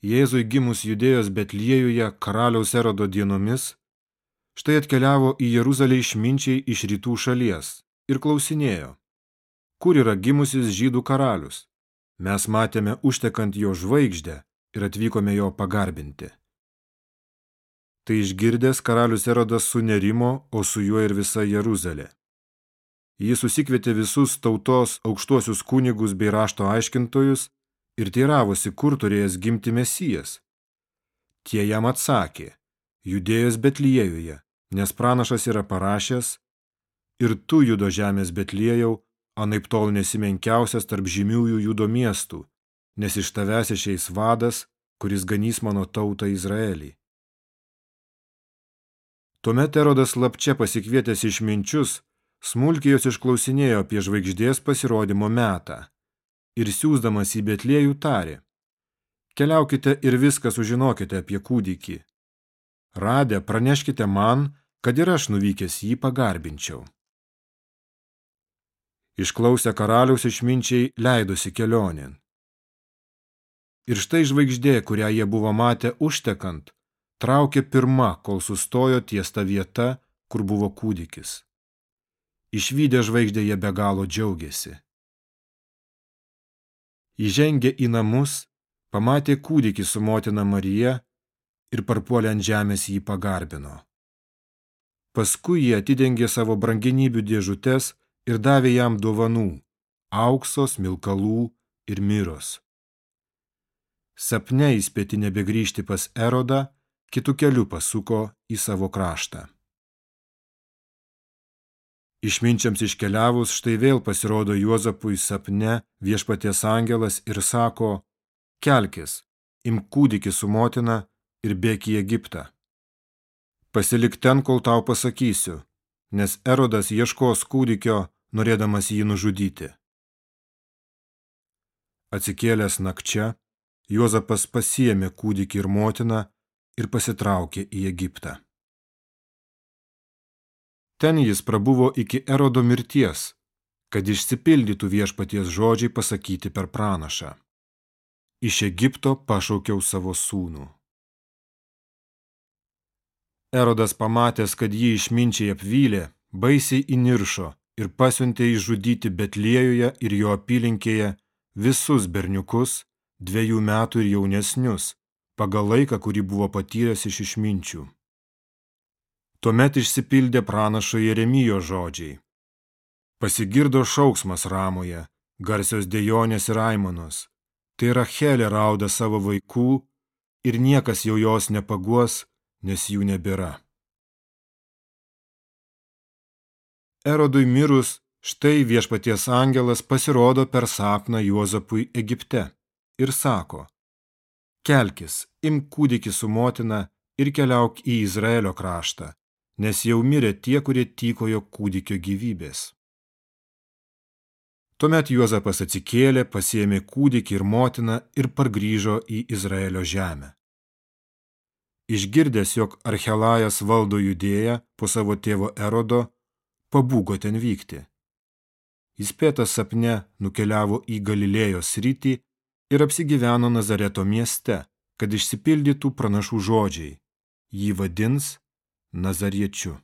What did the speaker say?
Jėzui gimus judėjos Betliejuje karaliaus erodo dienomis, štai atkeliavo į Jeruzalę išminčiai iš rytų šalies ir klausinėjo, kur yra gimusis žydų karalius. Mes matėme užtekant jo žvaigždę ir atvykome jo pagarbinti. Tai išgirdęs karalius erodas sunerimo, o su juo ir visa Jeruzalė. Jis susikvietė visus tautos aukštuosius kunigus bei rašto aiškintojus ir teiravosi, kur turėjęs gimti mesijas. Tie jam atsakė, judėjos Betliejuje, nes pranašas yra parašęs, ir tu judo žemės Betliejau, anaip tol nesimenkiausias tarp žymiųjų judo miestų, nes iš tavęs išeis vadas, kuris ganys mano tautą Izraelį. Tuomet Erodas lapčia pasikvietęs išminčius, smulkiai jos išklausinėjo apie žvaigždės pasirodymo metą ir siūsdamas į Betliejų tarė, keliaukite ir viską sužinokite apie kūdikį. Radę praneškite man, kad ir aš nuvykęs jį pagarbinčiau. Išklausę karaliaus išminčiai leidosi kelionėn. Ir štai žvaigždė, kurią jie buvo matę užtekant, traukė pirma, kol sustojo ties ta vieta, kur buvo kūdikis. Išvykę žvaigždė jie be galo džiaugiasi. Įžengė į namus, pamatė kūdikį su motina Marija ir parpuolė ant žemės jį pagarbino. Paskui jie atidengė savo brangenybių dėžutes ir davė jam dovanų – auksos, milkalų ir miros. Sapne įspėti nebegrįžti pas Erodą, kitų kelių pasuko į savo kraštą. Išminčiams iškeliavus štai vėl pasirodo Juozapui sapne viešpaties angelas ir sako, kelkis, imk kūdikį su motina ir bėk į Egiptą. Pasilik ten, kol tau pasakysiu, nes Erodas ieškos kūdikio, norėdamas jį nužudyti. Atsikėlęs nakčia, Juozapas pasiėmė kūdikį ir motiną ir pasitraukė į Egiptą. Ten jis prabuvo iki Erodo mirties, kad išsipildytų viešpaties žodžiai pasakyti per pranašą. Iš Egipto pašaukiau savo sūnų. Erodas pamatęs, kad jį išminčiai apvylė, baisiai įniršo ir pasiuntė išžudyti Betliejuje ir jo apylinkėje visus berniukus, dviejų metų ir jaunesnius, pagal laiką, kurį buvo patyręs iš išminčių. Tuomet išsipildė pranašo Jeremijo žodžiai. Pasigirdo šauksmas ramoje, garsios dejonės ir aimanos. Tai Rachelė rauda savo vaikų ir niekas jau jos nepaguos, nes jų nebėra. Erodui mirus, štai viešpaties angelas pasirodo per sapną Juozapui Egipte ir sako, kelkis, imk kūdikį su motina ir keliauk į Izraelio kraštą nes jau mirė tie, kurie tykojo kūdikio gyvybės. Tuomet Juozapas atsikėlė, pasiėmė kūdikį ir motiną ir pargrįžo į Izraelio žemę. Išgirdęs, jog Archelajas valdo judėją po savo tėvo Erodo, pabūgo ten vykti. Įspėtas sapne nukeliavo į Galilėjos rytį ir apsigyveno Nazareto mieste, kad išsipildytų pranašų žodžiai. Jį vadins Назаретчу.